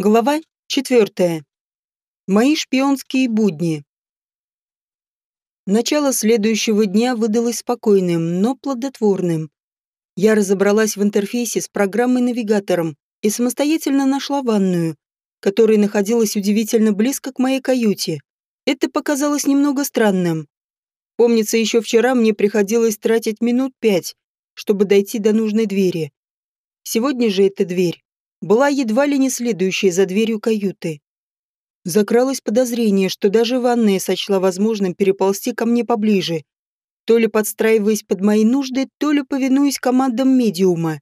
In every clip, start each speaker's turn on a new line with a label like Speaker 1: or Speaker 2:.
Speaker 1: Глава четвертая. Мои шпионские будни. Начало следующего дня выдалось спокойным, но плодотворным. Я разобралась в интерфейсе с программой-навигатором и самостоятельно нашла ванную, которая находилась удивительно близко к моей каюте. Это показалось немного странным. Помнится, еще вчера мне приходилось тратить минут пять, чтобы дойти до нужной двери. Сегодня же эта дверь была едва ли не следующая за дверью каюты. Закралось подозрение, что даже ванная сочла возможным переползти ко мне поближе, то ли подстраиваясь под мои нужды, то ли повинуясь командам медиума.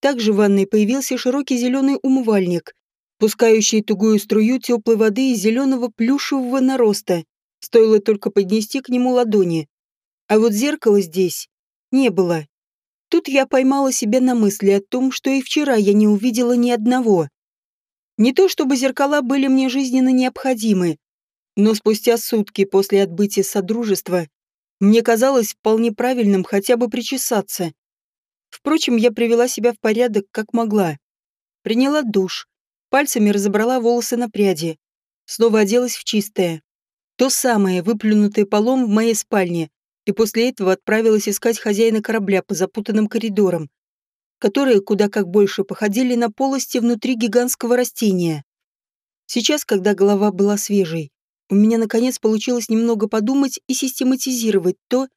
Speaker 1: Также в ванной появился широкий зеленый умывальник, пускающий тугую струю теплой воды из зеленого плюшевого нароста, стоило только поднести к нему ладони. А вот зеркала здесь не было. Тут я поймала себя на мысли о том, что и вчера я не увидела ни одного. Не то чтобы зеркала были мне жизненно необходимы, но спустя сутки после отбытия Содружества мне казалось вполне правильным хотя бы причесаться. Впрочем, я привела себя в порядок как могла. Приняла душ, пальцами разобрала волосы на пряди, снова оделась в чистое. То самое, выплюнутое полом в моей спальне, и после этого отправилась искать хозяина корабля по запутанным коридорам, которые куда как больше походили на полости внутри гигантского растения. Сейчас, когда голова была свежей, у меня наконец получилось немного подумать и систематизировать то,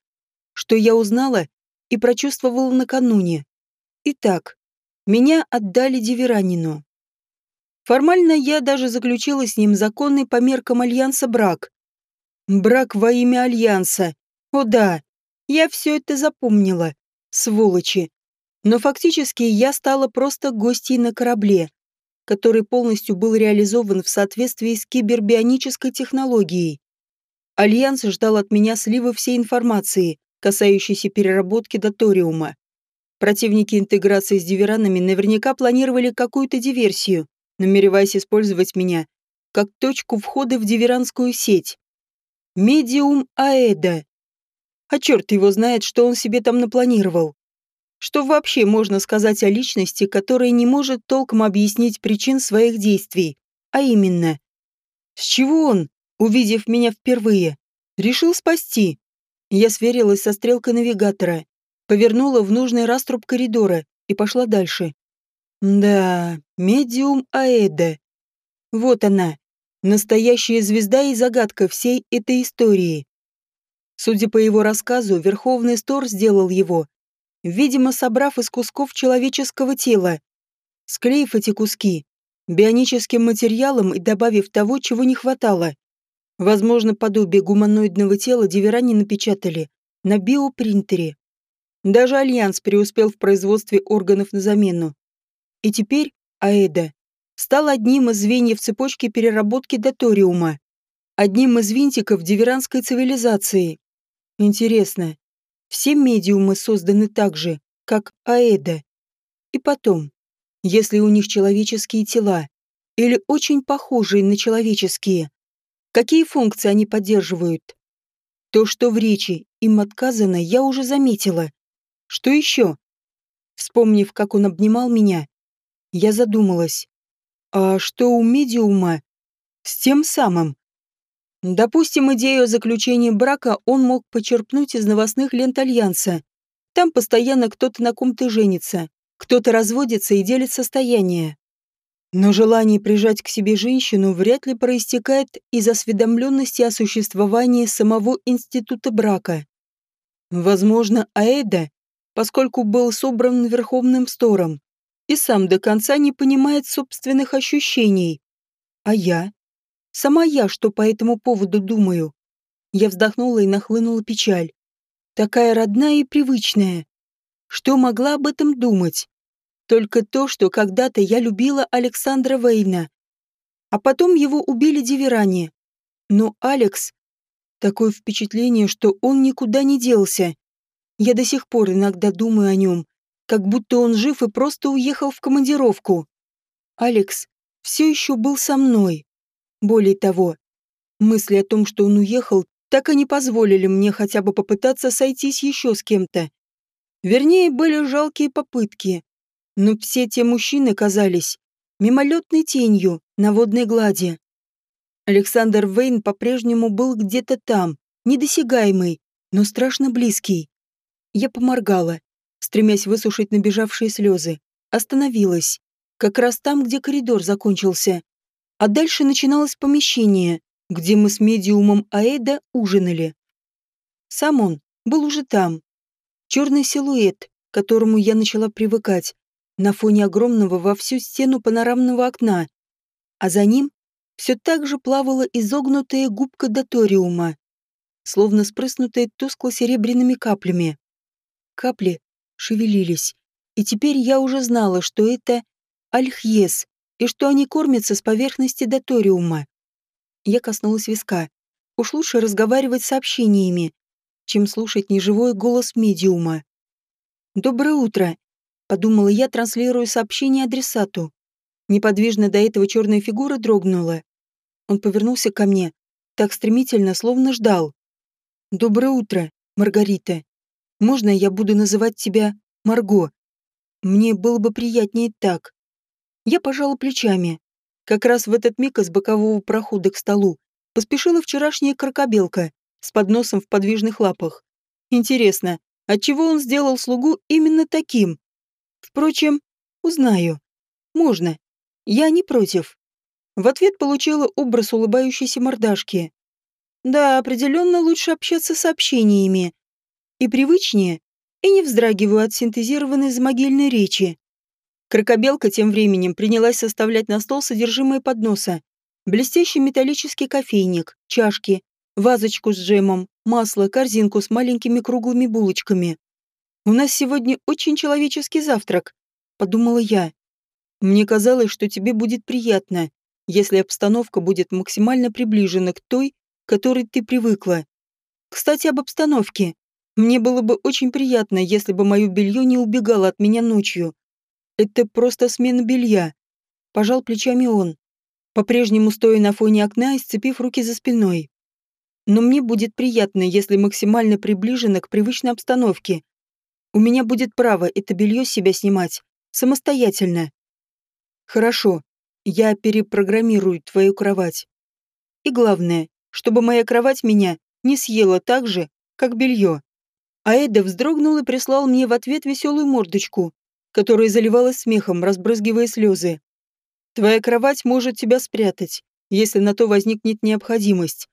Speaker 1: что я узнала и прочувствовала накануне. Итак, меня отдали Диверанину. Формально я даже заключила с ним законный по меркам Альянса брак. Брак во имя Альянса, о да, я все это запомнила, сволочи. Но фактически я стала просто гостьей на корабле, который полностью был реализован в соответствии с кибербионической технологией. Альянс ждал от меня слива всей информации, касающейся переработки доториума. Противники интеграции с диверанами наверняка планировали какую-то диверсию, намереваясь использовать меня как точку входа в диверанскую сеть. Медиум Аэда а черт его знает, что он себе там напланировал. Что вообще можно сказать о личности, которая не может толком объяснить причин своих действий? А именно, с чего он, увидев меня впервые, решил спасти? Я сверилась со стрелкой навигатора, повернула в нужный раструб коридора и пошла дальше. Да, медиум Аэда. Вот она, настоящая звезда и загадка всей этой истории. Судя по его рассказу, Верховный Стор сделал его, видимо, собрав из кусков человеческого тела, склеив эти куски бионическим материалом и добавив того, чего не хватало. Возможно, подобие гуманоидного тела диверани напечатали на биопринтере. Даже Альянс преуспел в производстве органов на замену. И теперь Аэда стал одним из звеньев цепочки переработки доториума, одним из винтиков диверанской цивилизации. Интересно, все медиумы созданы так же, как Аэда? И потом, если у них человеческие тела, или очень похожие на человеческие, какие функции они поддерживают? То, что в речи им отказано, я уже заметила. Что еще? Вспомнив, как он обнимал меня, я задумалась. А что у медиума с тем самым? Допустим, идею о заключении брака он мог почерпнуть из новостных лент Альянса. Там постоянно кто-то на ком-то женится, кто-то разводится и делит состояние. Но желание прижать к себе женщину вряд ли проистекает из осведомленности о существовании самого института брака. Возможно, Аэда, поскольку был собран Верховным Стором, и сам до конца не понимает собственных ощущений. А я? Сама я что по этому поводу думаю? Я вздохнула и нахлынула печаль. Такая родная и привычная. Что могла об этом думать? Только то, что когда-то я любила Александра Вейна. А потом его убили Диверане. Но Алекс... Такое впечатление, что он никуда не делся. Я до сих пор иногда думаю о нем, как будто он жив и просто уехал в командировку. Алекс все еще был со мной. Более того, мысли о том, что он уехал, так и не позволили мне хотя бы попытаться сойтись еще с кем-то. Вернее, были жалкие попытки. Но все те мужчины казались мимолетной тенью на водной глади. Александр Вейн по-прежнему был где-то там, недосягаемый, но страшно близкий. Я поморгала, стремясь высушить набежавшие слезы. Остановилась. Как раз там, где коридор закончился. А дальше начиналось помещение, где мы с медиумом Аэда ужинали. Сам он был уже там. Черный силуэт, к которому я начала привыкать, на фоне огромного во всю стену панорамного окна. А за ним все так же плавала изогнутая губка доториума, словно спрыснутая тускло-серебряными каплями. Капли шевелились, и теперь я уже знала, что это альхьес, и что они кормятся с поверхности доториума. Я коснулась виска. Уж лучше разговаривать сообщениями, чем слушать неживой голос медиума. «Доброе утро», — подумала я, транслируя сообщение адресату. Неподвижно до этого черная фигура дрогнула. Он повернулся ко мне, так стремительно, словно ждал. «Доброе утро, Маргарита. Можно я буду называть тебя Марго? Мне было бы приятнее так». Я пожала плечами. Как раз в этот миг из бокового прохода к столу поспешила вчерашняя крокобелка с подносом в подвижных лапах. Интересно, отчего он сделал слугу именно таким? Впрочем, узнаю. Можно. Я не против. В ответ получила образ улыбающейся мордашки. Да, определенно лучше общаться сообщениями. И привычнее, и не вздрагиваю от синтезированной замогильной речи. Крокобелка тем временем принялась составлять на стол содержимое подноса. Блестящий металлический кофейник, чашки, вазочку с джемом, масло, корзинку с маленькими круглыми булочками. «У нас сегодня очень человеческий завтрак», — подумала я. «Мне казалось, что тебе будет приятно, если обстановка будет максимально приближена к той, к которой ты привыкла. Кстати, об обстановке. Мне было бы очень приятно, если бы мое белье не убегало от меня ночью. Это просто смена белья. Пожал плечами он, по-прежнему стоя на фоне окна и сцепив руки за спиной. Но мне будет приятно, если максимально приближено к привычной обстановке. У меня будет право это белье с себя снимать. Самостоятельно. Хорошо. Я перепрограммирую твою кровать. И главное, чтобы моя кровать меня не съела так же, как белье. А Эда вздрогнул и прислал мне в ответ веселую мордочку, которая заливалась смехом, разбрызгивая слезы. «Твоя кровать может тебя спрятать, если на то возникнет необходимость.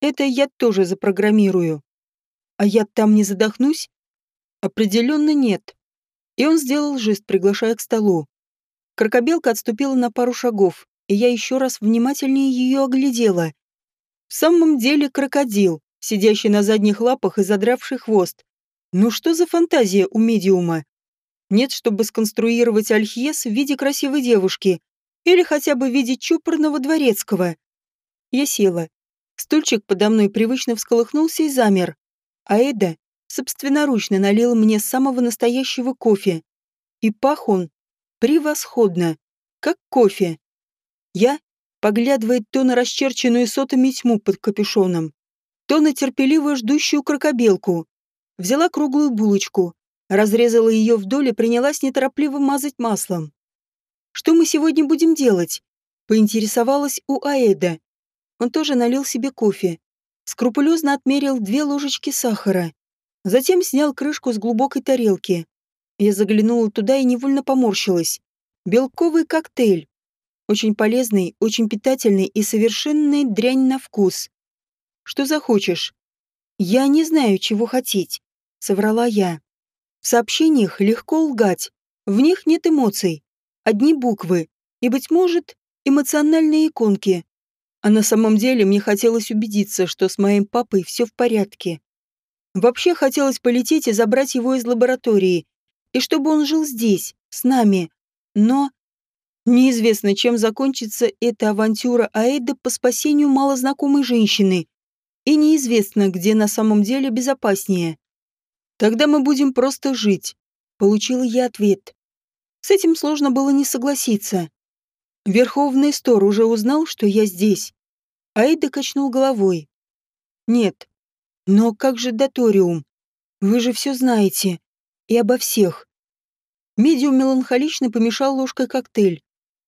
Speaker 1: Это я тоже запрограммирую. А я там не задохнусь? Определенно нет». И он сделал жест, приглашая к столу. Крокобелка отступила на пару шагов, и я еще раз внимательнее ее оглядела. В самом деле крокодил, сидящий на задних лапах и задравший хвост. Ну что за фантазия у медиума? Нет, чтобы сконструировать альхьес в виде красивой девушки или хотя бы в виде чупорного дворецкого. Я села. Стульчик подо мной привычно всколыхнулся и замер. А Эда собственноручно налила мне самого настоящего кофе. И пах он превосходно, как кофе. Я, поглядывая то на расчерченную сотами тьму под капюшоном, то на терпеливо ждущую крокобелку, взяла круглую булочку, разрезала ее вдоль и принялась неторопливо мазать маслом. «Что мы сегодня будем делать?» — поинтересовалась у Аэда. Он тоже налил себе кофе, скрупулезно отмерил две ложечки сахара, затем снял крышку с глубокой тарелки. Я заглянула туда и невольно поморщилась. Белковый коктейль. Очень полезный, очень питательный и совершенная дрянь на вкус. Что захочешь? Я не знаю, чего хотеть, соврала я. В сообщениях легко лгать. В них нет эмоций. Одни буквы. И, быть может, эмоциональные иконки. А на самом деле мне хотелось убедиться, что с моим папой все в порядке. Вообще хотелось полететь и забрать его из лаборатории. И чтобы он жил здесь, с нами. Но... Неизвестно, чем закончится эта авантюра Аэда по спасению малознакомой женщины. И неизвестно, где на самом деле безопаснее. Тогда мы будем просто жить. Получила я ответ. С этим сложно было не согласиться. Верховный Стор уже узнал, что я здесь. Аида качнул головой. Нет. Но как же Доториум? Вы же все знаете. И обо всех. Медиум меланхолично помешал ложкой коктейль.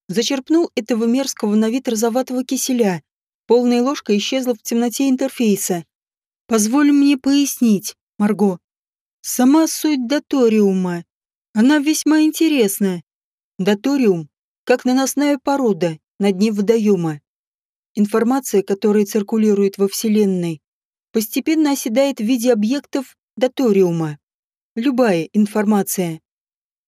Speaker 1: Зачерпнул этого мерзкого на вид розоватого киселя. Полная ложка исчезла в темноте интерфейса. Позволь мне пояснить, Марго. Сама суть доториума. Она весьма интересна. Доториум, как наносная порода на дне водоема. Информация, которая циркулирует во Вселенной, постепенно оседает в виде объектов доториума. Любая информация.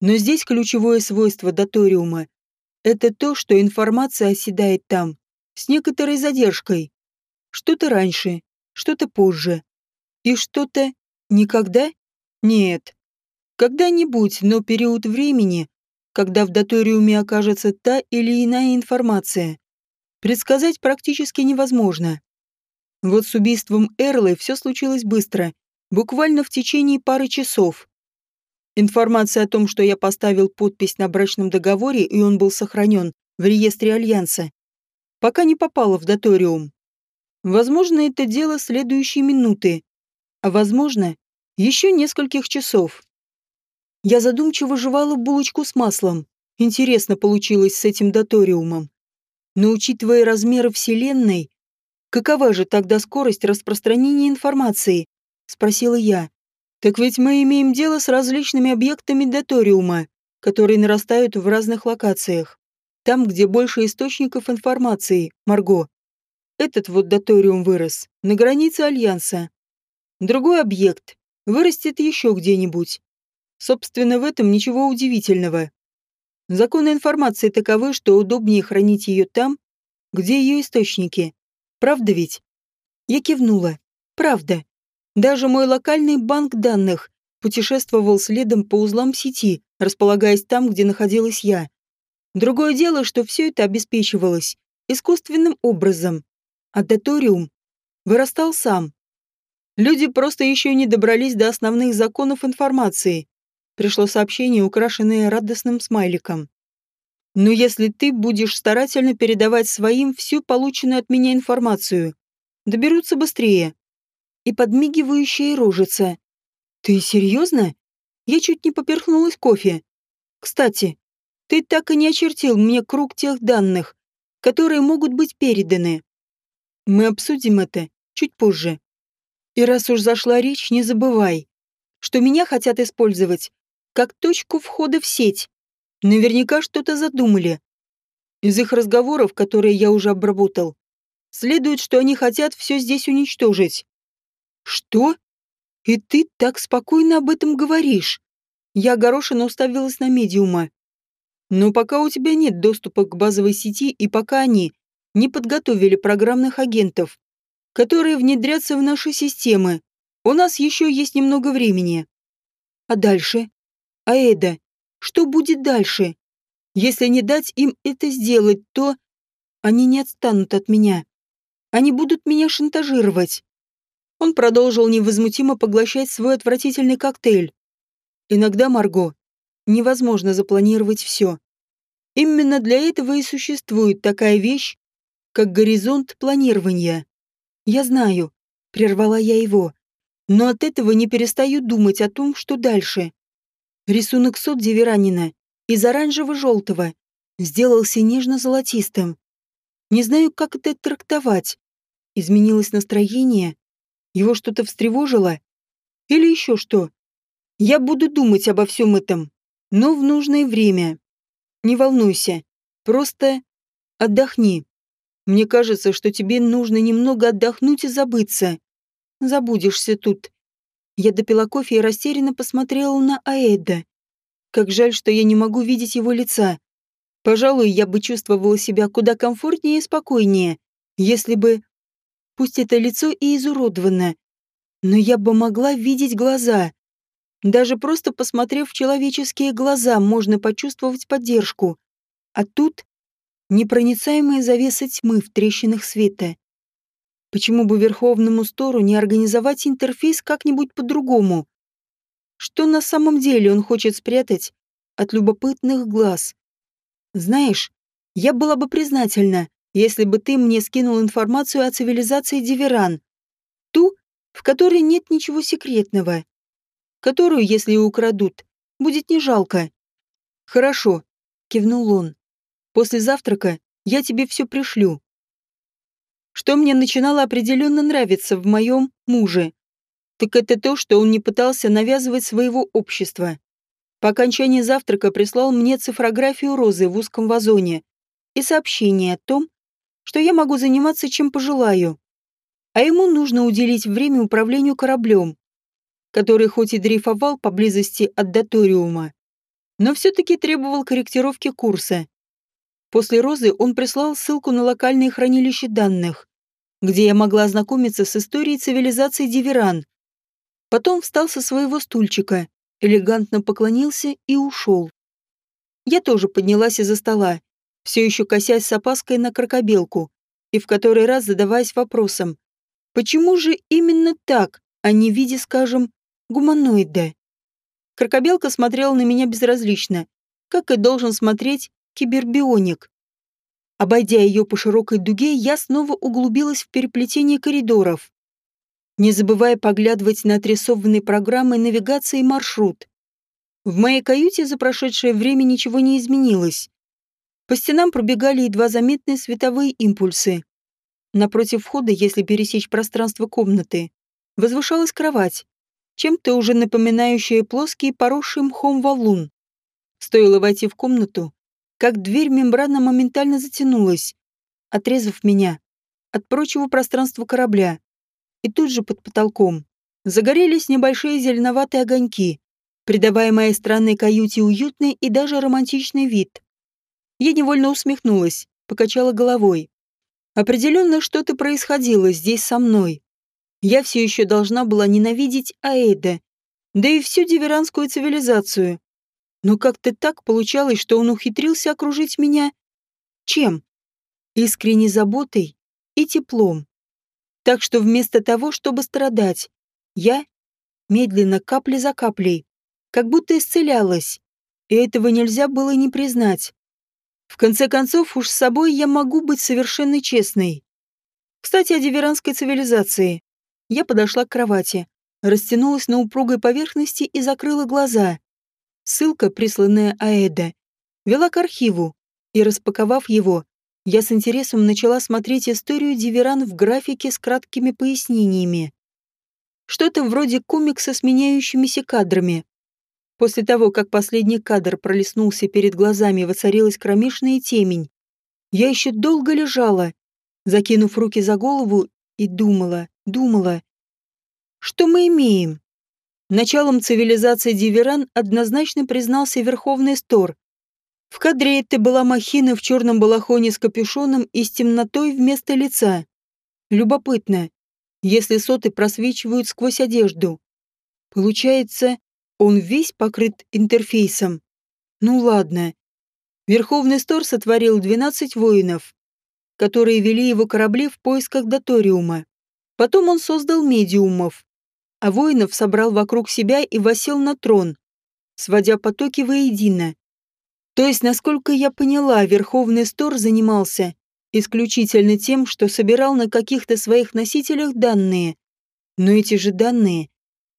Speaker 1: Но здесь ключевое свойство доториума – это то, что информация оседает там с некоторой задержкой. Что-то раньше, что-то позже. И что-то никогда? Нет. Когда-нибудь, но период времени, когда в доториуме окажется та или иная информация, предсказать практически невозможно. Вот с убийством Эрлы все случилось быстро, буквально в течение пары часов. Информация о том, что я поставил подпись на брачном договоре и он был сохранен в реестре Альянса, пока не попала в доториум. Возможно, это дело следующей минуты, а возможно, еще нескольких часов. Я задумчиво жевала булочку с маслом. Интересно получилось с этим доториумом. Но учитывая размеры Вселенной, какова же тогда скорость распространения информации? Спросила я. Так ведь мы имеем дело с различными объектами доториума, которые нарастают в разных локациях. Там, где больше источников информации, Марго. Этот вот доториум вырос, на границе Альянса. Другой объект вырастет еще где-нибудь. Собственно, в этом ничего удивительного. Законы информации таковы, что удобнее хранить ее там, где ее источники. Правда ведь? Я кивнула. Правда. Даже мой локальный банк данных путешествовал следом по узлам сети, располагаясь там, где находилась я. Другое дело, что все это обеспечивалось искусственным образом. А доториум вырастал сам. Люди просто еще не добрались до основных законов информации пришло сообщение, украшенное радостным смайликом. «Но если ты будешь старательно передавать своим всю полученную от меня информацию, доберутся быстрее». И подмигивающая рожица. «Ты серьезно?» Я чуть не поперхнулась кофе. «Кстати, ты так и не очертил мне круг тех данных, которые могут быть переданы. Мы обсудим это чуть позже. И раз уж зашла речь, не забывай, что меня хотят использовать как точку входа в сеть. Наверняка что-то задумали. Из их разговоров, которые я уже обработал, следует, что они хотят все здесь уничтожить. Что? И ты так спокойно об этом говоришь? Я горошина уставилась на медиума. Но пока у тебя нет доступа к базовой сети и пока они не подготовили программных агентов, которые внедрятся в наши системы, у нас еще есть немного времени. А дальше? Аэда, что будет дальше? Если не дать им это сделать, то они не отстанут от меня. Они будут меня шантажировать. Он продолжил невозмутимо поглощать свой отвратительный коктейль. Иногда, Марго, невозможно запланировать все. Именно для этого и существует такая вещь, как горизонт планирования. Я знаю, прервала я его, но от этого не перестаю думать о том, что дальше. Рисунок сот Деверанина из оранжево-желтого сделался нежно-золотистым. Не знаю, как это трактовать. Изменилось настроение? Его что-то встревожило? Или еще что? Я буду думать обо всем этом, но в нужное время. Не волнуйся, просто отдохни. Мне кажется, что тебе нужно немного отдохнуть и забыться. Забудешься тут, я допила кофе и растерянно посмотрела на Аэда. Как жаль, что я не могу видеть его лица. Пожалуй, я бы чувствовала себя куда комфортнее и спокойнее, если бы... Пусть это лицо и изуродовано, но я бы могла видеть глаза. Даже просто посмотрев в человеческие глаза, можно почувствовать поддержку. А тут непроницаемая завеса тьмы в трещинах света. Почему бы Верховному Стору не организовать интерфейс как-нибудь по-другому? Что на самом деле он хочет спрятать от любопытных глаз? Знаешь, я была бы признательна, если бы ты мне скинул информацию о цивилизации Диверан. Ту, в которой нет ничего секретного. Которую, если украдут, будет не жалко. Хорошо, кивнул он. После завтрака я тебе все пришлю. Что мне начинало определенно нравиться в моем муже, так это то, что он не пытался навязывать своего общества. По окончании завтрака прислал мне цифрографию розы в узком вазоне и сообщение о том, что я могу заниматься чем пожелаю. А ему нужно уделить время управлению кораблем, который хоть и дрейфовал поблизости от Доториума, но все-таки требовал корректировки курса. После Розы он прислал ссылку на локальные хранилища данных, где я могла ознакомиться с историей цивилизации Диверан. Потом встал со своего стульчика, элегантно поклонился и ушел. Я тоже поднялась из-за стола, все еще косясь с опаской на крокобелку и в который раз задаваясь вопросом, почему же именно так, а не в виде, скажем, гуманоида? Крокобелка смотрела на меня безразлично, как и должен смотреть кибербионик. Обойдя ее по широкой дуге, я снова углубилась в переплетение коридоров, не забывая поглядывать на отрисованные программы навигации маршрут. В моей каюте за прошедшее время ничего не изменилось. По стенам пробегали едва заметные световые импульсы. Напротив входа, если пересечь пространство комнаты, возвышалась кровать, чем-то уже напоминающая плоский поросший мхом валун. Стоило войти в комнату, как дверь мембрана моментально затянулась, отрезав меня от прочего пространства корабля. И тут же под потолком загорелись небольшие зеленоватые огоньки, придавая моей странной каюте уютный и даже романтичный вид. Я невольно усмехнулась, покачала головой. Определенно что-то происходило здесь со мной. Я все еще должна была ненавидеть Аэда, да и всю диверанскую цивилизацию. Но как-то так получалось, что он ухитрился окружить меня... Чем? Искренней заботой и теплом. Так что вместо того, чтобы страдать, я медленно, капля за каплей, как будто исцелялась. И этого нельзя было не признать. В конце концов, уж с собой я могу быть совершенно честной. Кстати, о диверанской цивилизации. Я подошла к кровати, растянулась на упругой поверхности и закрыла глаза. Ссылка, присланная Аэда, вела к архиву, и, распаковав его, я с интересом начала смотреть историю Диверан в графике с краткими пояснениями. Что-то вроде комикса с меняющимися кадрами. После того, как последний кадр пролеснулся перед глазами, воцарилась кромешная темень. Я еще долго лежала, закинув руки за голову, и думала, думала. Что мы имеем? Началом цивилизации Диверан однозначно признался Верховный Стор. В кадре это была махина в черном балахоне с капюшоном и с темнотой вместо лица. Любопытно, если соты просвечивают сквозь одежду. Получается, он весь покрыт интерфейсом. Ну ладно. Верховный Стор сотворил 12 воинов, которые вели его корабли в поисках Доториума. Потом он создал медиумов, а воинов собрал вокруг себя и восел на трон, сводя потоки воедино. То есть, насколько я поняла, Верховный Стор занимался исключительно тем, что собирал на каких-то своих носителях данные. Но эти же данные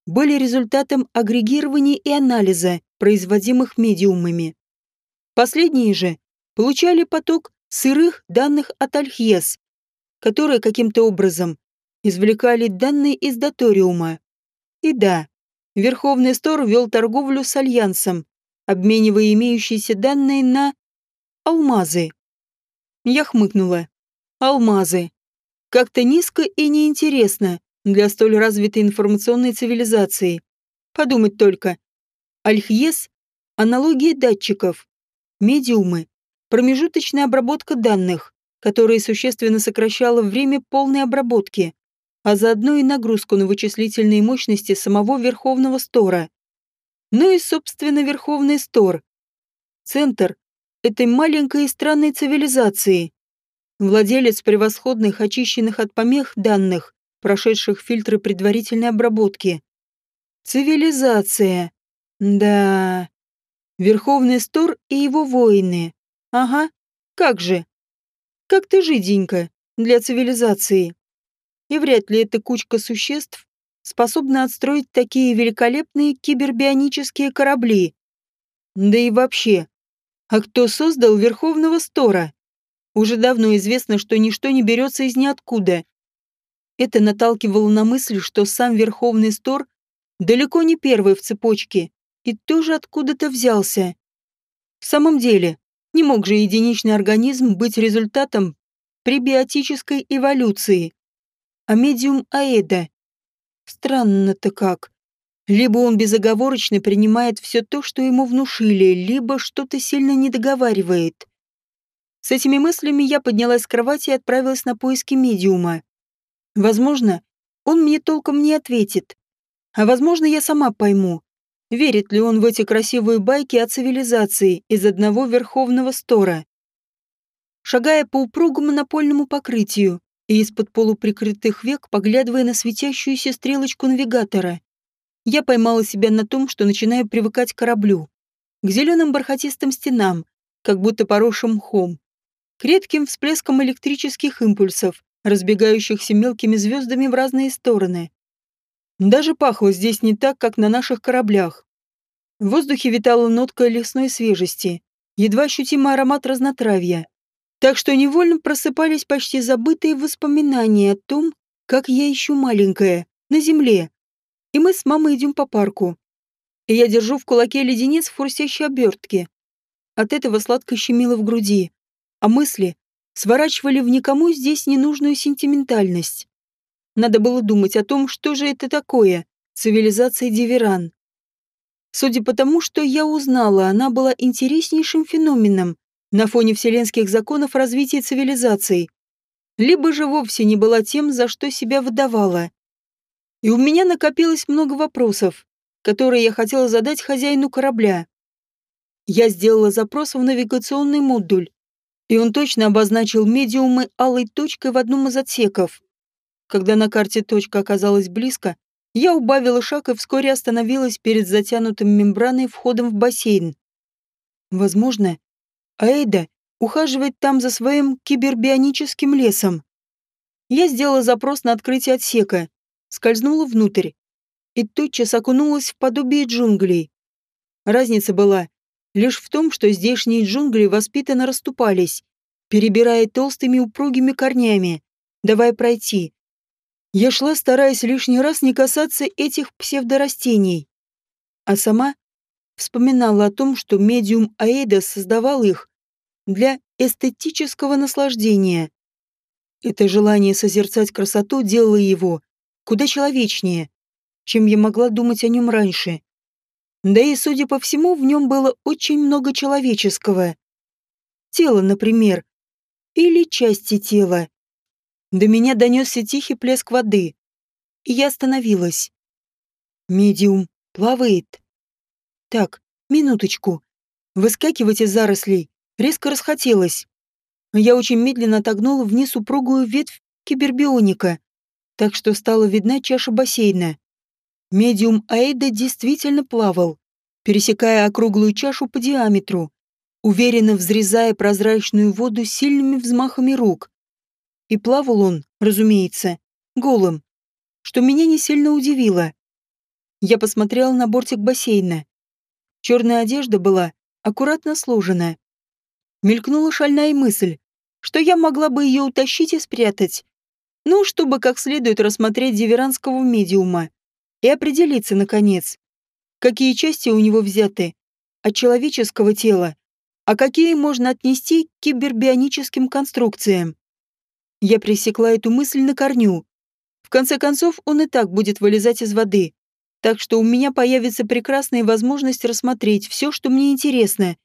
Speaker 1: были результатом агрегирования и анализа, производимых медиумами. Последние же получали поток сырых данных от Альхьес, которые каким-то образом извлекали данные из Доториума. И да, Верховный Стор вел торговлю с Альянсом, обменивая имеющиеся данные на алмазы. Я хмыкнула. Алмазы. Как-то низко и неинтересно для столь развитой информационной цивилизации. Подумать только. Альхьес – аналогия датчиков. Медиумы – промежуточная обработка данных, которая существенно сокращала время полной обработки, а заодно и нагрузку на вычислительные мощности самого Верховного Стора. Ну и, собственно, Верховный Стор. Центр этой маленькой и странной цивилизации. Владелец превосходных, очищенных от помех данных, прошедших фильтры предварительной обработки. Цивилизация. Да. Верховный Стор и его воины. Ага. Как же. Как-то жиденько для цивилизации. И вряд ли эта кучка существ способна отстроить такие великолепные кибербионические корабли. Да и вообще, А кто создал Верховного Стора? Уже давно известно, что ничто не берется из ниоткуда. Это наталкивало на мысль, что сам Верховный Стор далеко не первый в цепочке и тоже откуда-то взялся. В самом деле, не мог же единичный организм быть результатом пребиотической эволюции. А медиум Аэда? Странно-то как. Либо он безоговорочно принимает все то, что ему внушили, либо что-то сильно недоговаривает. С этими мыслями я поднялась с кровати и отправилась на поиски медиума. Возможно, он мне толком не ответит. А возможно, я сама пойму, верит ли он в эти красивые байки о цивилизации из одного верховного стора. Шагая по упругому напольному покрытию и из-под полуприкрытых век поглядывая на светящуюся стрелочку навигатора, я поймала себя на том, что начинаю привыкать к кораблю, к зеленым бархатистым стенам, как будто поросшим мхом, к редким всплескам электрических импульсов, разбегающихся мелкими звездами в разные стороны. Даже пахло здесь не так, как на наших кораблях. В воздухе витала нотка лесной свежести, едва ощутимый аромат разнотравья. Так что невольно просыпались почти забытые воспоминания о том, как я еще маленькая, на земле. И мы с мамой идем по парку. И я держу в кулаке леденец в хрустящей обертке. От этого сладко щемило в груди а мысли сворачивали в никому здесь ненужную сентиментальность. Надо было думать о том, что же это такое, цивилизация Диверан. Судя по тому, что я узнала, она была интереснейшим феноменом на фоне вселенских законов развития цивилизаций, либо же вовсе не была тем, за что себя выдавала. И у меня накопилось много вопросов, которые я хотела задать хозяину корабля. Я сделала запрос в навигационный модуль, и он точно обозначил медиумы алой точкой в одном из отсеков. Когда на карте точка оказалась близко, я убавила шаг и вскоре остановилась перед затянутым мембраной входом в бассейн. Возможно, Аэда ухаживает там за своим кибербионическим лесом. Я сделала запрос на открытие отсека, скользнула внутрь и тотчас окунулась в подобие джунглей. Разница была лишь в том, что здешние джунгли воспитанно расступались, перебирая толстыми упругими корнями, давая пройти. Я шла, стараясь лишний раз не касаться этих псевдорастений. А сама вспоминала о том, что медиум Аэда создавал их для эстетического наслаждения. Это желание созерцать красоту делало его куда человечнее, чем я могла думать о нем раньше. Да и, судя по всему, в нем было очень много человеческого. Тело, например. Или части тела. До меня донесся тихий плеск воды. И я остановилась. Медиум плавает. Так, минуточку. Выскакивать из зарослей резко расхотелось. Я очень медленно отогнула вниз упругую ветвь кибербионика, так что стала видна чаша бассейна. Медиум Аэда действительно плавал, пересекая округлую чашу по диаметру, уверенно взрезая прозрачную воду сильными взмахами рук. И плавал он, разумеется, голым, что меня не сильно удивило. Я посмотрела на бортик бассейна. Черная одежда была аккуратно сложена. Мелькнула шальная мысль, что я могла бы ее утащить и спрятать. Ну, чтобы как следует рассмотреть диверанского медиума и определиться, наконец, какие части у него взяты от человеческого тела, а какие можно отнести к кибербионическим конструкциям. Я пресекла эту мысль на корню. В конце концов, он и так будет вылезать из воды, так что у меня появится прекрасная возможность рассмотреть все, что мне интересно.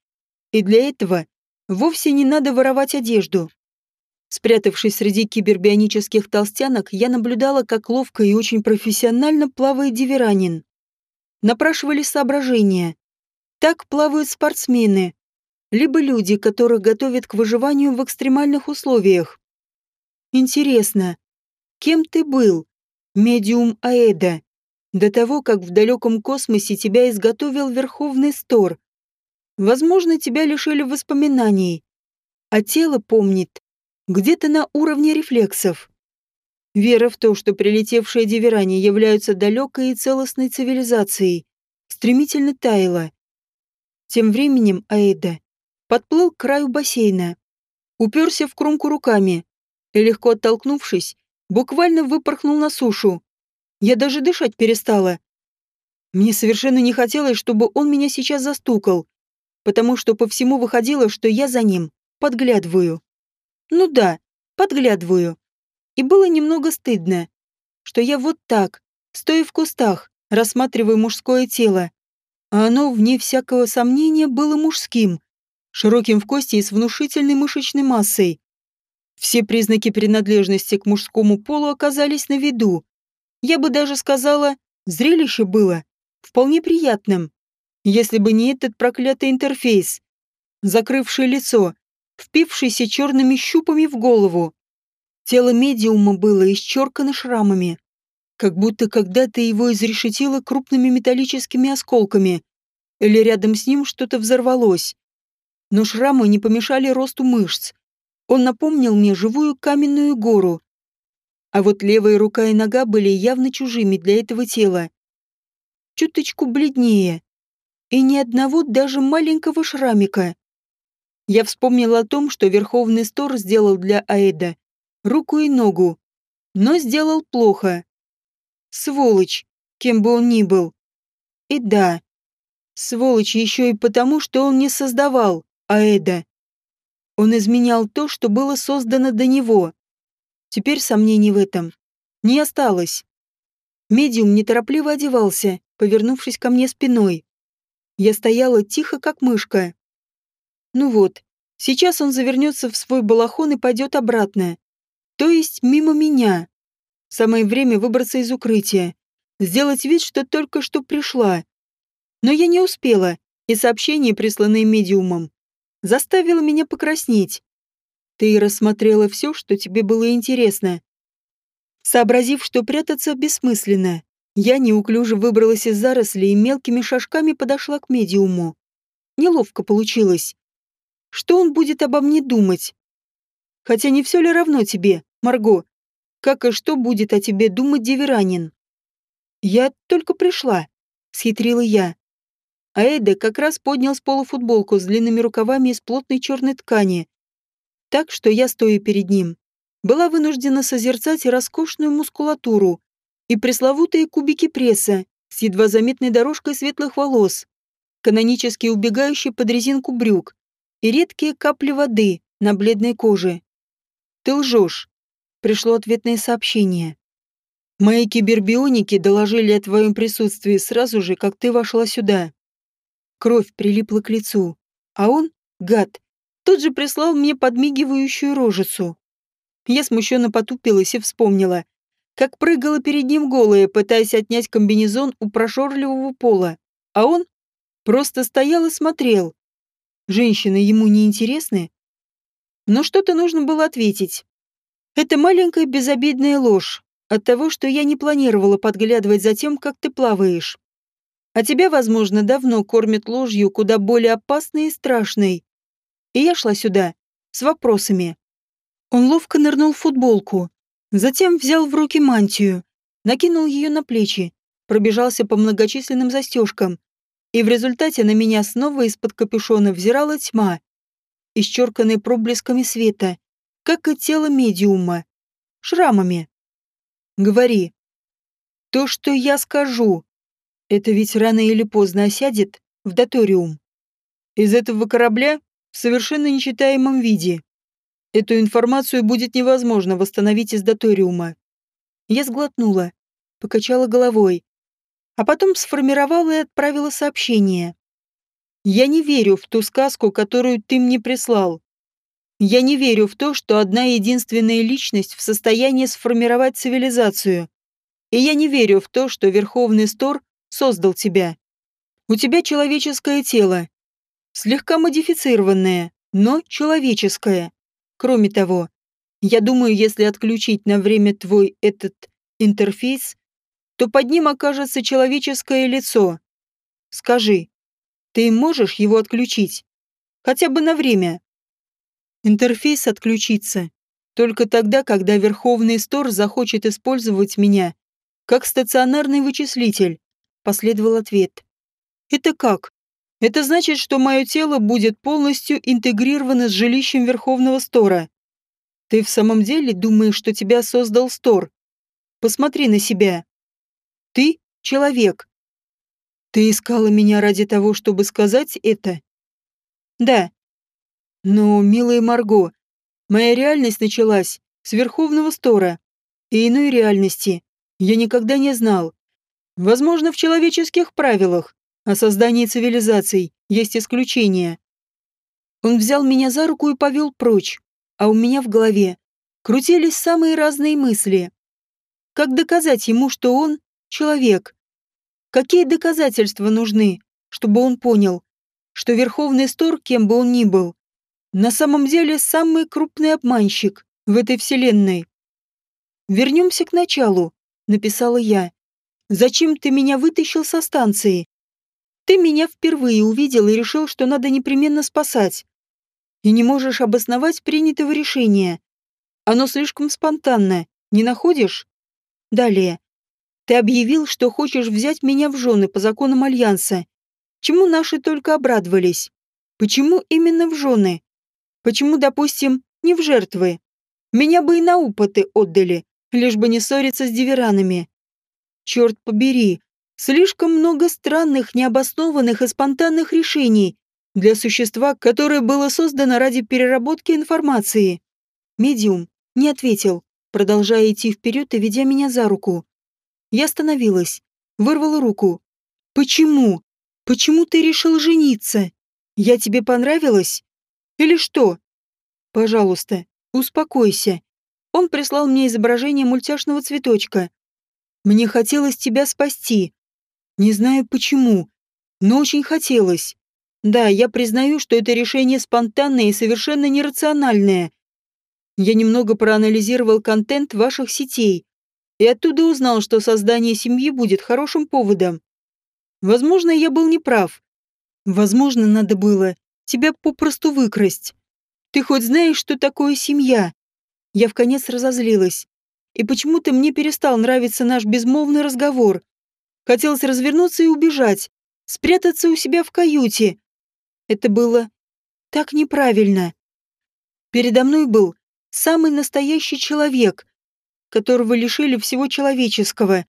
Speaker 1: И для этого вовсе не надо воровать одежду. Спрятавшись среди кибербионических толстянок, я наблюдала, как ловко и очень профессионально плавает диверанин. Напрашивались соображения. Так плавают спортсмены, либо люди, которых готовят к выживанию в экстремальных условиях. Интересно, кем ты был, медиум Аэда, до того, как в далеком космосе тебя изготовил Верховный Стор? Возможно, тебя лишили воспоминаний, а тело помнит где-то на уровне рефлексов. Вера в то, что прилетевшие диверане являются далекой и целостной цивилизацией, стремительно таяла. Тем временем Аэда подплыл к краю бассейна, уперся в кромку руками и, легко оттолкнувшись, буквально выпорхнул на сушу. Я даже дышать перестала. Мне совершенно не хотелось, чтобы он меня сейчас застукал, потому что по всему выходило, что я за ним подглядываю. Ну да, подглядываю. И было немного стыдно, что я вот так, стоя в кустах, рассматриваю мужское тело. А оно, вне всякого сомнения, было мужским, широким в кости и с внушительной мышечной массой. Все признаки принадлежности к мужскому полу оказались на виду. Я бы даже сказала, зрелище было вполне приятным, если бы не этот проклятый интерфейс, закрывший лицо, впившийся черными щупами в голову. Тело медиума было исчеркано шрамами, как будто когда-то его изрешетило крупными металлическими осколками, или рядом с ним что-то взорвалось. Но шрамы не помешали росту мышц. Он напомнил мне живую каменную гору. А вот левая рука и нога были явно чужими для этого тела. Чуточку бледнее. И ни одного даже маленького шрамика. Я вспомнил о том, что Верховный Стор сделал для Аэда руку и ногу, но сделал плохо. Сволочь, кем бы он ни был. И да, сволочь еще и потому, что он не создавал Аэда. Он изменял то, что было создано до него. Теперь сомнений в этом не осталось. Медиум неторопливо одевался, повернувшись ко мне спиной. Я стояла тихо, как мышка. Ну вот, сейчас он завернется в свой балахон и пойдет обратно. То есть мимо меня. Самое время выбраться из укрытия. Сделать вид, что только что пришла. Но я не успела, и сообщение, присланное медиумом, заставило меня покраснеть. Ты рассмотрела все, что тебе было интересно. Сообразив, что прятаться бессмысленно, я неуклюже выбралась из зарослей и мелкими шажками подошла к медиуму. Неловко получилось. Что он будет обо мне думать? Хотя не все ли равно тебе, Марго, как и что будет о тебе думать Деверанин. Я только пришла, схитрила я. А Эда как раз поднял с пола футболку с длинными рукавами из плотной черной ткани. Так что я, стоя перед ним, была вынуждена созерцать роскошную мускулатуру, и пресловутые кубики пресса с едва заметной дорожкой светлых волос, канонически убегающие под резинку брюк, и редкие капли воды на бледной коже. «Ты лжешь», пришло ответное сообщение. Мои кибербионики доложили о твоем присутствии сразу же, как ты вошла сюда. Кровь прилипла к лицу, а он, гад, тут же прислал мне подмигивающую рожицу. Я смущенно потупилась и вспомнила, как прыгала перед ним голая, пытаясь отнять комбинезон у прошорливого пола, а он просто стоял и смотрел. Женщины ему не интересны? Но что-то нужно было ответить. Это маленькая безобидная ложь от того, что я не планировала подглядывать за тем, как ты плаваешь. А тебя, возможно, давно кормят ложью куда более опасной и страшной. И я шла сюда с вопросами. Он ловко нырнул в футболку, затем взял в руки мантию, накинул ее на плечи, пробежался по многочисленным застежкам, и в результате на меня снова из-под капюшона взирала тьма, исчерканная проблесками света, как и тело медиума. Шрамами. Говори. То, что я скажу, это ведь рано или поздно осядет в доториум. Из этого корабля в совершенно нечитаемом виде. Эту информацию будет невозможно восстановить из доториума. Я сглотнула, покачала головой, а потом сформировала и отправила сообщение. Я не верю в ту сказку, которую ты мне прислал. Я не верю в то, что одна единственная личность в состоянии сформировать цивилизацию. И я не верю в то, что Верховный Стор создал тебя. У тебя человеческое тело. Слегка модифицированное, но человеческое. Кроме того, я думаю, если отключить на время твой этот интерфейс, то под ним окажется человеческое лицо. Скажи, ты можешь его отключить? Хотя бы на время. Интерфейс отключится. Только тогда, когда Верховный Стор захочет использовать меня как стационарный вычислитель, последовал ответ. Это как? Это значит, что мое тело будет полностью интегрировано с жилищем Верховного Стора. Ты в самом деле думаешь, что тебя создал Стор? Посмотри на себя. Ты — человек. Ты искала меня ради того, чтобы сказать это? Да. Но, милая Марго, моя реальность началась с Верховного Стора и иной реальности я никогда не знал. Возможно, в человеческих правилах о создании цивилизаций есть исключения. Он взял меня за руку и повел прочь, а у меня в голове крутились самые разные мысли. Как доказать ему, что он — человек? Какие доказательства нужны, чтобы он понял, что Верховный Стор, кем бы он ни был, на самом деле самый крупный обманщик в этой вселенной? Вернемся к началу, написала я. Зачем ты меня вытащил со станции? Ты меня впервые увидел и решил, что надо непременно спасать и не можешь обосновать принятого решения. Оно слишком спонтанно, не находишь? Далее. Ты объявил, что хочешь взять меня в жены по законам Альянса. Чему наши только обрадовались? Почему именно в жены? Почему, допустим, не в жертвы? Меня бы и на опыты отдали, лишь бы не ссориться с диверанами. Черт побери, слишком много странных, необоснованных и спонтанных решений, для существа, которое было создано ради переработки информации. Медиум не ответил, продолжая идти вперед и ведя меня за руку. Я остановилась, вырвала руку. «Почему? Почему ты решил жениться? Я тебе понравилась? Или что?» «Пожалуйста, успокойся». Он прислал мне изображение мультяшного цветочка. «Мне хотелось тебя спасти. Не знаю почему, но очень хотелось. Да, я признаю, что это решение спонтанное и совершенно нерациональное. Я немного проанализировал контент ваших сетей и оттуда узнал, что создание семьи будет хорошим поводом. Возможно, я был неправ. Возможно, надо было тебя попросту выкрасть. Ты хоть знаешь, что такое семья? Я вконец разозлилась. И почему-то мне перестал нравиться наш безмолвный разговор. Хотелось развернуться и убежать, спрятаться у себя в каюте, это было так неправильно. Передо мной был самый настоящий человек, которого лишили всего человеческого.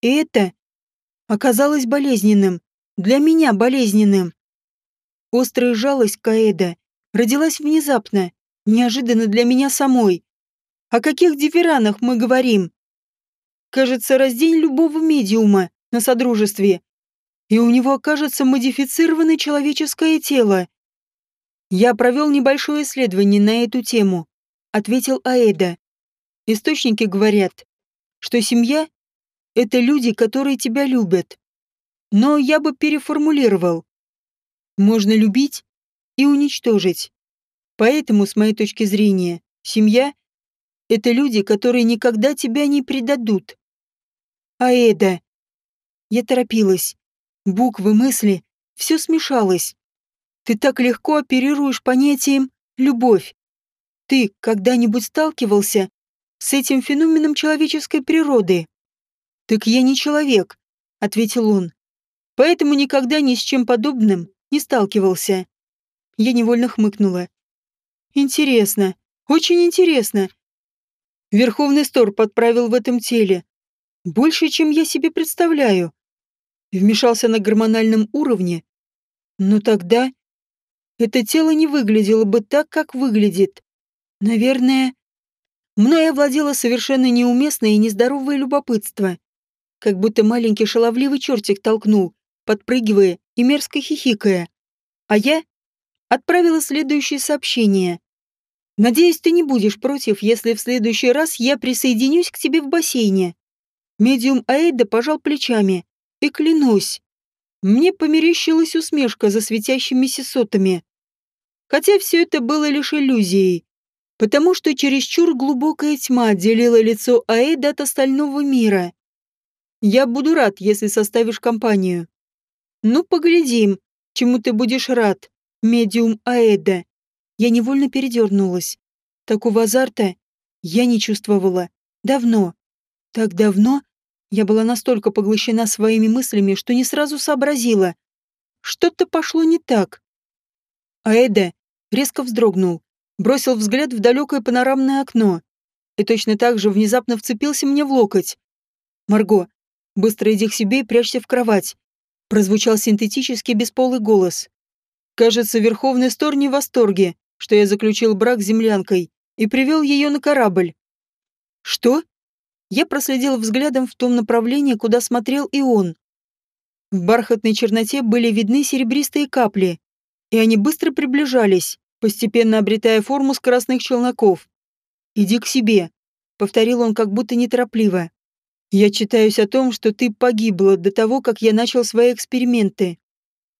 Speaker 1: И это оказалось болезненным. Для меня болезненным. Острая жалость Каэда родилась внезапно, неожиданно для меня самой. О каких дифиранах мы говорим? Кажется, раздень любого медиума на содружестве, и у него окажется модифицированное человеческое тело. Я провел небольшое исследование на эту тему, ответил Аэда. Источники говорят, что семья — это люди, которые тебя любят. Но я бы переформулировал. Можно любить и уничтожить. Поэтому, с моей точки зрения, семья — это люди, которые никогда тебя не предадут. Аэда. Я торопилась. Буквы, мысли, все смешалось. Ты так легко оперируешь понятием «любовь». Ты когда-нибудь сталкивался с этим феноменом человеческой природы? Так я не человек, ответил он. Поэтому никогда ни с чем подобным не сталкивался. Я невольно хмыкнула. Интересно, очень интересно. Верховный Стор подправил в этом теле. Больше, чем я себе представляю вмешался на гормональном уровне, но тогда это тело не выглядело бы так, как выглядит. Наверное, мной овладело совершенно неуместное и нездоровое любопытство, как будто маленький шаловливый чертик толкнул, подпрыгивая и мерзко хихикая. А я отправила следующее сообщение. «Надеюсь, ты не будешь против, если в следующий раз я присоединюсь к тебе в бассейне». Медиум Аэда пожал плечами, и клянусь, мне померещилась усмешка за светящимися сотами. Хотя все это было лишь иллюзией, потому что чересчур глубокая тьма отделила лицо Аэда от остального мира. Я буду рад, если составишь компанию. Ну, поглядим, чему ты будешь рад, медиум Аэда. Я невольно передернулась. Такого азарта я не чувствовала. Давно. Так давно, я была настолько поглощена своими мыслями, что не сразу сообразила, что-то пошло не так. Аэда резко вздрогнул, бросил взгляд в далекое панорамное окно и точно так же внезапно вцепился мне в локоть. «Марго, быстро иди к себе и прячься в кровать», прозвучал синтетический бесполый голос. Кажется, Верховный Стор не в восторге, что я заключил брак с землянкой и привел ее на корабль. Что? Я проследил взглядом в том направлении, куда смотрел и он. В бархатной черноте были видны серебристые капли, и они быстро приближались, постепенно обретая форму скоростных челноков. «Иди к себе», — повторил он как будто неторопливо. «Я читаюсь о том, что ты погибла до того, как я начал свои эксперименты».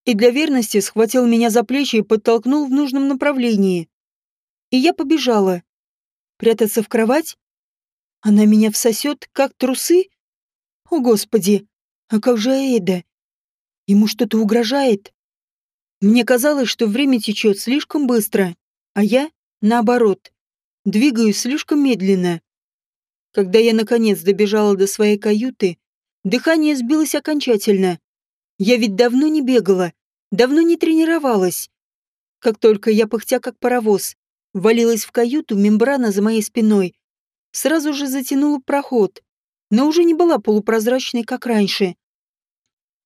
Speaker 1: И для верности схватил меня за плечи и подтолкнул в нужном направлении. И я побежала. Прятаться в кровать? Она меня всосет, как трусы? О, Господи! А как же Эйда? Ему что-то угрожает? Мне казалось, что время течет слишком быстро, а я, наоборот, двигаюсь слишком медленно. Когда я, наконец, добежала до своей каюты, дыхание сбилось окончательно. Я ведь давно не бегала, давно не тренировалась. Как только я, пыхтя как паровоз, валилась в каюту, мембрана за моей спиной сразу же затянула проход, но уже не была полупрозрачной, как раньше.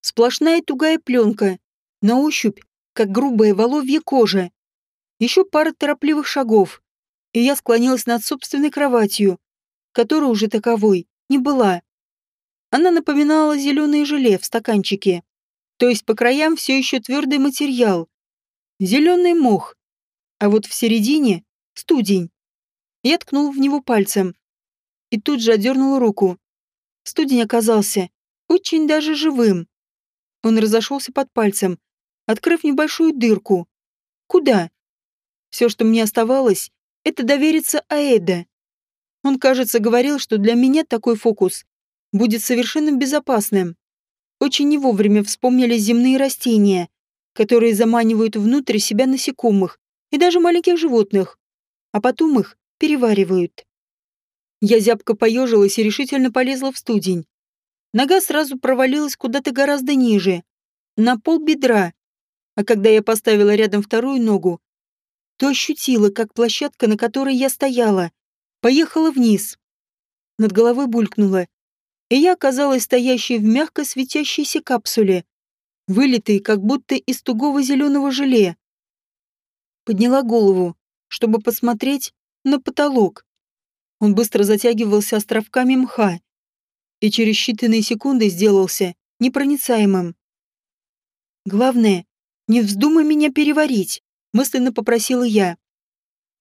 Speaker 1: Сплошная тугая пленка, на ощупь, как грубая воловья кожа. Еще пара торопливых шагов, и я склонилась над собственной кроватью, которая уже таковой не была. Она напоминала зеленое желе в стаканчике, то есть по краям все еще твердый материал. Зеленый мох, а вот в середине — студень. Я ткнул в него пальцем и тут же отдернул руку. Студень оказался очень даже живым. Он разошелся под пальцем, открыв небольшую дырку. Куда? Все, что мне оставалось, это довериться Аэда. Он, кажется, говорил, что для меня такой фокус будет совершенно безопасным. Очень не вовремя вспомнили земные растения, которые заманивают внутрь себя насекомых и даже маленьких животных, а потом их переваривают. Я зябко поежилась и решительно полезла в студень. Нога сразу провалилась куда-то гораздо ниже, на пол бедра, а когда я поставила рядом вторую ногу, то ощутила, как площадка, на которой я стояла, поехала вниз. Над головой булькнула, и я оказалась стоящей в мягко светящейся капсуле, вылитой как будто из тугого зеленого желе. Подняла голову, чтобы посмотреть на потолок. Он быстро затягивался островками мха и через считанные секунды сделался непроницаемым. «Главное, не вздумай меня переварить», — мысленно попросила я.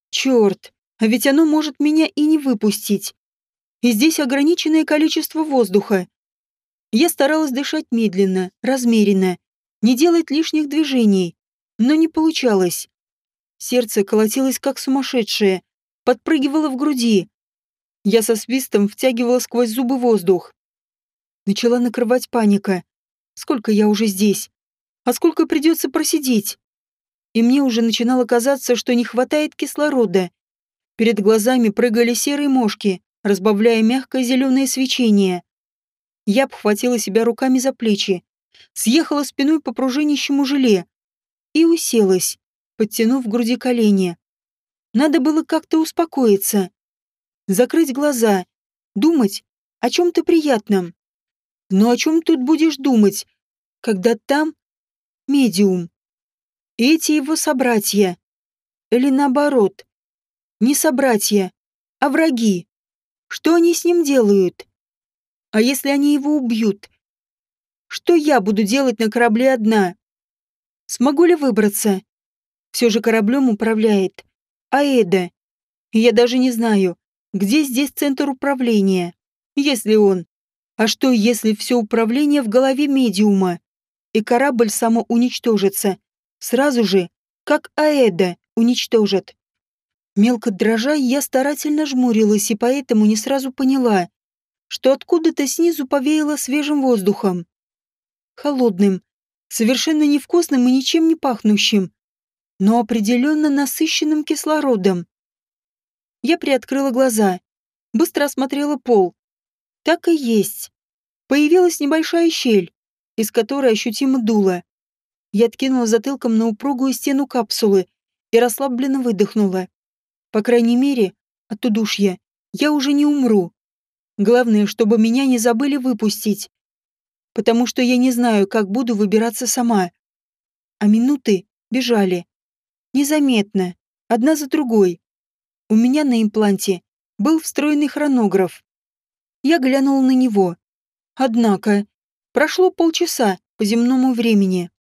Speaker 1: «Черт, а ведь оно может меня и не выпустить. И здесь ограниченное количество воздуха. Я старалась дышать медленно, размеренно, не делать лишних движений, но не получалось. Сердце колотилось как сумасшедшее, подпрыгивало в груди. Я со свистом втягивала сквозь зубы воздух. Начала накрывать паника. Сколько я уже здесь? А сколько придется просидеть? И мне уже начинало казаться, что не хватает кислорода. Перед глазами прыгали серые мошки, разбавляя мягкое зеленое свечение. Я обхватила себя руками за плечи, съехала спиной по пружинищему желе и уселась, подтянув в груди колени. Надо было как-то успокоиться. Закрыть глаза, думать о чем-то приятном. Но о чем тут будешь думать, когда там медиум? Эти его собратья. Или наоборот, не собратья, а враги. Что они с ним делают? А если они его убьют? Что я буду делать на корабле одна? Смогу ли выбраться? Все же кораблем управляет Аэда. Я даже не знаю, где здесь центр управления. Если он. А что, если все управление в голове медиума? И корабль самоуничтожится. Сразу же, как Аэда уничтожит. Мелко дрожа, я старательно жмурилась и поэтому не сразу поняла, что откуда-то снизу повеяло свежим воздухом. Холодным, совершенно невкусным и ничем не пахнущим но определенно насыщенным кислородом. Я приоткрыла глаза, быстро осмотрела пол. Так и есть. Появилась небольшая щель, из которой ощутимо дуло. Я откинула затылком на упругую стену капсулы и расслабленно выдохнула. По крайней мере, от удушья я уже не умру. Главное, чтобы меня не забыли выпустить. Потому что я не знаю, как буду выбираться сама. А минуты бежали. Незаметно, одна за другой. У меня на импланте был встроенный хронограф. Я глянул на него. Однако, прошло полчаса по земному времени.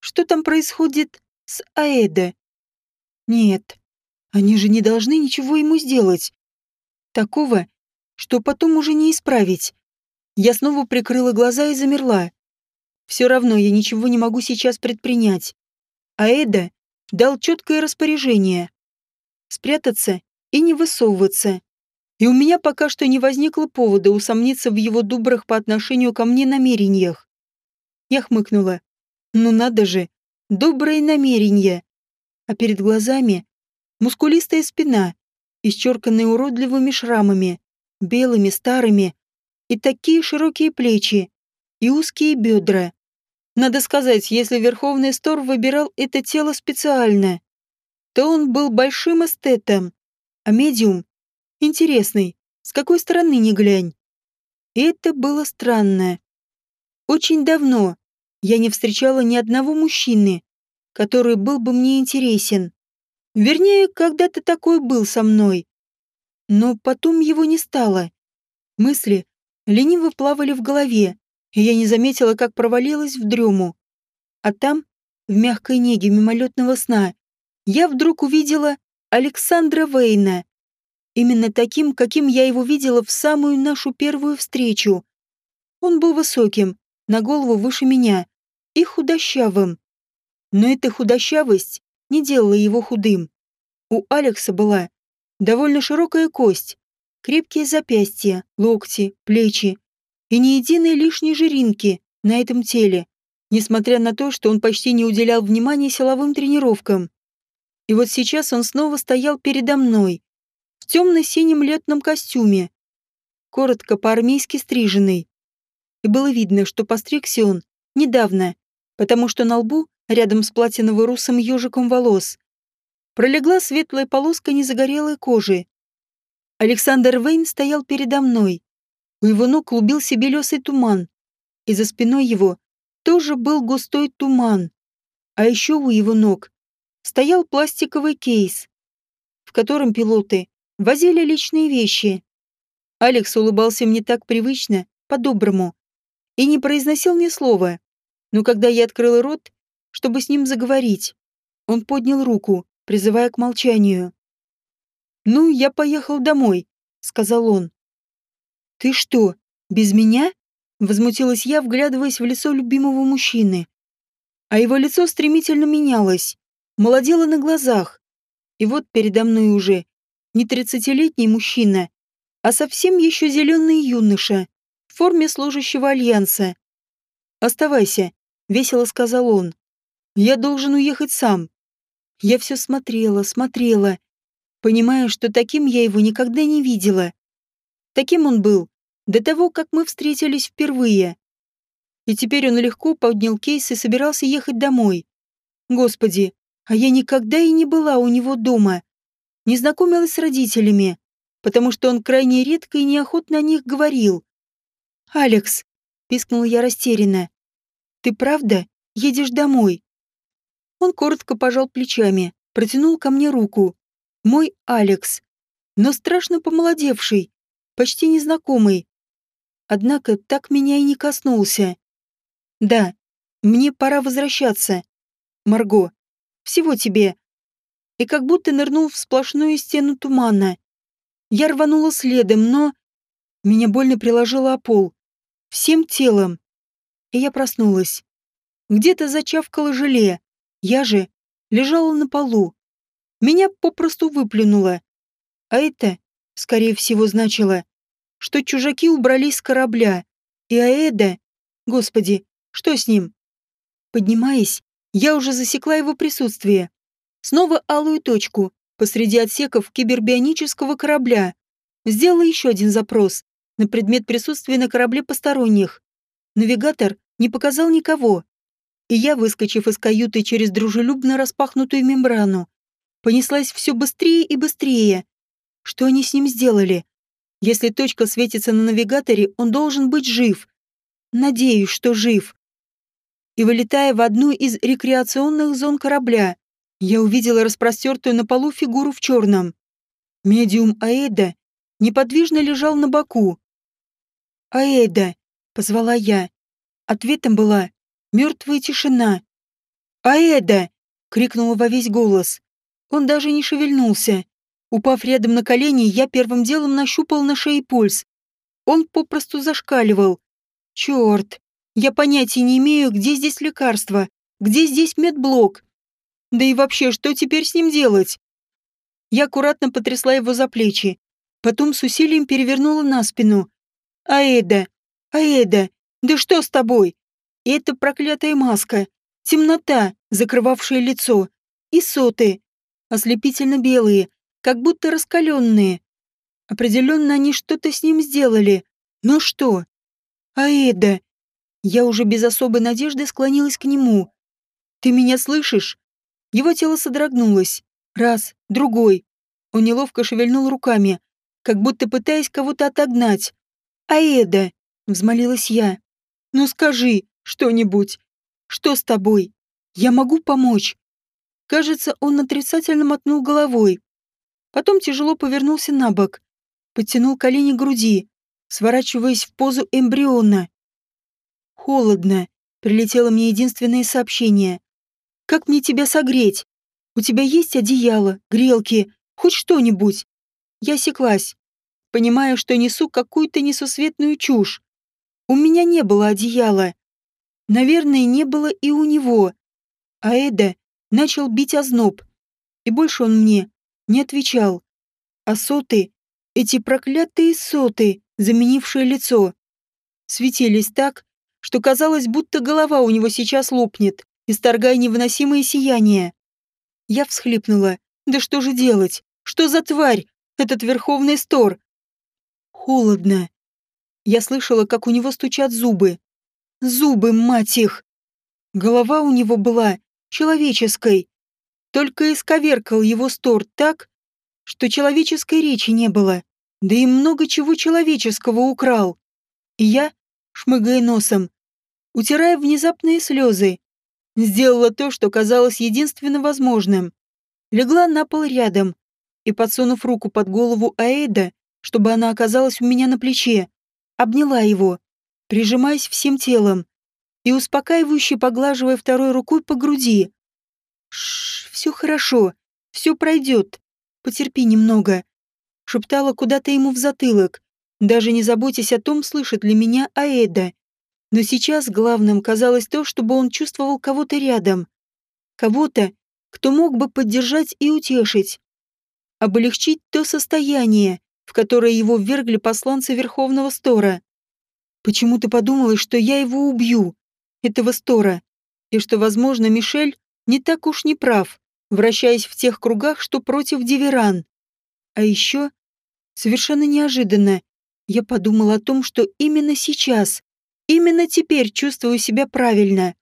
Speaker 1: Что там происходит с Аэда? Нет, они же не должны ничего ему сделать. Такого, что потом уже не исправить. Я снова прикрыла глаза и замерла. Все равно я ничего не могу сейчас предпринять. Аэда дал четкое распоряжение. Спрятаться и не высовываться. И у меня пока что не возникло повода усомниться в его добрых по отношению ко мне намерениях. Я хмыкнула. Ну надо же, добрые намерения. А перед глазами мускулистая спина, исчерканная уродливыми шрамами, белыми, старыми, и такие широкие плечи, и узкие бедра. Надо сказать, если Верховный Стор выбирал это тело специально, то он был большим эстетом, а медиум — интересный, с какой стороны ни глянь. И это было странно. Очень давно я не встречала ни одного мужчины, который был бы мне интересен. Вернее, когда-то такой был со мной. Но потом его не стало. Мысли лениво плавали в голове, и я не заметила, как провалилась в дрему. А там, в мягкой неге мимолетного сна, я вдруг увидела Александра Вейна. Именно таким, каким я его видела в самую нашу первую встречу. Он был высоким, на голову выше меня, и худощавым. Но эта худощавость не делала его худым. У Алекса была довольно широкая кость, крепкие запястья, локти, плечи и ни единой лишней жиринки на этом теле, несмотря на то, что он почти не уделял внимания силовым тренировкам. И вот сейчас он снова стоял передо мной, в темно-синем летном костюме, коротко по-армейски стриженный, и было видно, что постригся он недавно, потому что на лбу, рядом с платиново-русым ежиком волос, пролегла светлая полоска незагорелой кожи. Александр Вейн стоял передо мной. У его ног клубился белесый туман, и за спиной его тоже был густой туман. А еще у его ног стоял пластиковый кейс, в котором пилоты возили личные вещи. Алекс улыбался мне так привычно, по-доброму, и не произносил ни слова. Но когда я открыла рот, чтобы с ним заговорить, он поднял руку, призывая к молчанию. «Ну, я поехал домой», — сказал он. «Ты что, без меня?» — возмутилась я, вглядываясь в лицо любимого мужчины. А его лицо стремительно менялось, молодело на глазах. И вот передо мной уже не тридцатилетний мужчина, а совсем еще зеленый юноша, форме служащего Альянса. «Оставайся», — весело сказал он. «Я должен уехать сам». Я все смотрела, смотрела, понимая, что таким я его никогда не видела. Таким он был до того, как мы встретились впервые. И теперь он легко поднял кейс и собирался ехать домой. Господи, а я никогда и не была у него дома. Не знакомилась с родителями, потому что он крайне редко и неохотно о них говорил. «Алекс!» — пискнула я растерянно. «Ты правда едешь домой?» Он коротко пожал плечами, протянул ко мне руку. Мой Алекс, но страшно помолодевший, почти незнакомый. Однако так меня и не коснулся. «Да, мне пора возвращаться. Марго, всего тебе». И как будто нырнул в сплошную стену тумана. Я рванула следом, но... Меня больно приложило о пол всем телом. И я проснулась. Где-то зачавкало желе. Я же лежала на полу. Меня попросту выплюнуло. А это, скорее всего, значило, что чужаки убрались с корабля. И Аэда... Господи, что с ним? Поднимаясь, я уже засекла его присутствие. Снова алую точку посреди отсеков кибербионического корабля. Сделала еще один запрос на предмет присутствия на корабле посторонних. Навигатор не показал никого. и я, выскочив из каюты через дружелюбно распахнутую мембрану, понеслась все быстрее и быстрее. Что они с ним сделали? Если точка светится на навигаторе, он должен быть жив. Надеюсь, что жив. И вылетая в одну из рекреационных зон корабля, я увидела распростертую на полу фигуру в черном. Медиум Аэда неподвижно лежал на боку. «Аэда!» — позвала я. Ответом была мертвая тишина. «Аэда!» — крикнула во весь голос. Он даже не шевельнулся. Упав рядом на колени, я первым делом нащупал на шее пульс. Он попросту зашкаливал. Черт, я понятия не имею, где здесь лекарство, где здесь медблок. Да и вообще, что теперь с ним делать? Я аккуратно потрясла его за плечи, потом с усилием перевернула на спину. «Аэда! Аэда! Да что с тобой?» это проклятая маска, темнота, закрывавшая лицо, и соты, ослепительно белые, как будто раскаленные. Определенно они что-то с ним сделали. Но что? Аэда. Я уже без особой надежды склонилась к нему. Ты меня слышишь? Его тело содрогнулось. Раз, другой. Он неловко шевельнул руками, как будто пытаясь кого-то отогнать. «Аэда!» — взмолилась я. «Ну скажи что-нибудь. Что с тобой? Я могу помочь?» Кажется, он отрицательно мотнул головой. Потом тяжело повернулся на бок, подтянул колени к груди, сворачиваясь в позу эмбриона. «Холодно», — прилетело мне единственное сообщение. «Как мне тебя согреть? У тебя есть одеяло, грелки, хоть что-нибудь?» Я секлась, понимая, что несу какую-то несусветную чушь. У меня не было одеяла. Наверное, не было и у него. А Эда начал бить озноб. И больше он мне не отвечал. А соты, эти проклятые соты, заменившие лицо, светились так, что казалось, будто голова у него сейчас лопнет, исторгая невыносимое сияние. Я всхлипнула. Да что же делать? Что за тварь? Этот верховный стор. Холодно. Я слышала, как у него стучат зубы. Зубы, мать их! Голова у него была человеческой. Только исковеркал его стор так, что человеческой речи не было. Да и много чего человеческого украл. И я, шмыгая носом, утирая внезапные слезы, сделала то, что казалось единственно возможным. Легла на пол рядом и, подсунув руку под голову Аэда, чтобы она оказалась у меня на плече, обняла его, прижимаясь всем телом и успокаивающе поглаживая второй рукой по груди. «Шш, все хорошо, все пройдет, потерпи немного», шептала куда-то ему в затылок, даже не заботясь о том, слышит ли меня Аэда. Но сейчас главным казалось то, чтобы он чувствовал кого-то рядом. Кого-то, кто мог бы поддержать и утешить. Облегчить то состояние, в которое его ввергли посланцы Верховного Стора. Почему ты подумала, что я его убью, этого Стора, и что, возможно, Мишель не так уж не прав, вращаясь в тех кругах, что против Диверан. А еще, совершенно неожиданно, я подумала о том, что именно сейчас, именно теперь чувствую себя правильно.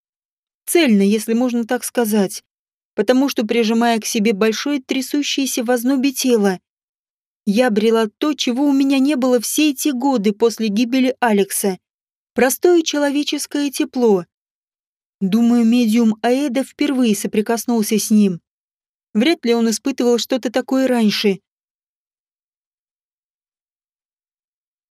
Speaker 1: Цельно, если можно так сказать. Потому что, прижимая к себе большое трясущееся в ознобе тело, я брела то, чего у меня не было все эти годы после гибели Алекса. Простое человеческое тепло. Думаю, медиум Аэда впервые соприкоснулся с ним. Вряд ли он испытывал что-то такое раньше.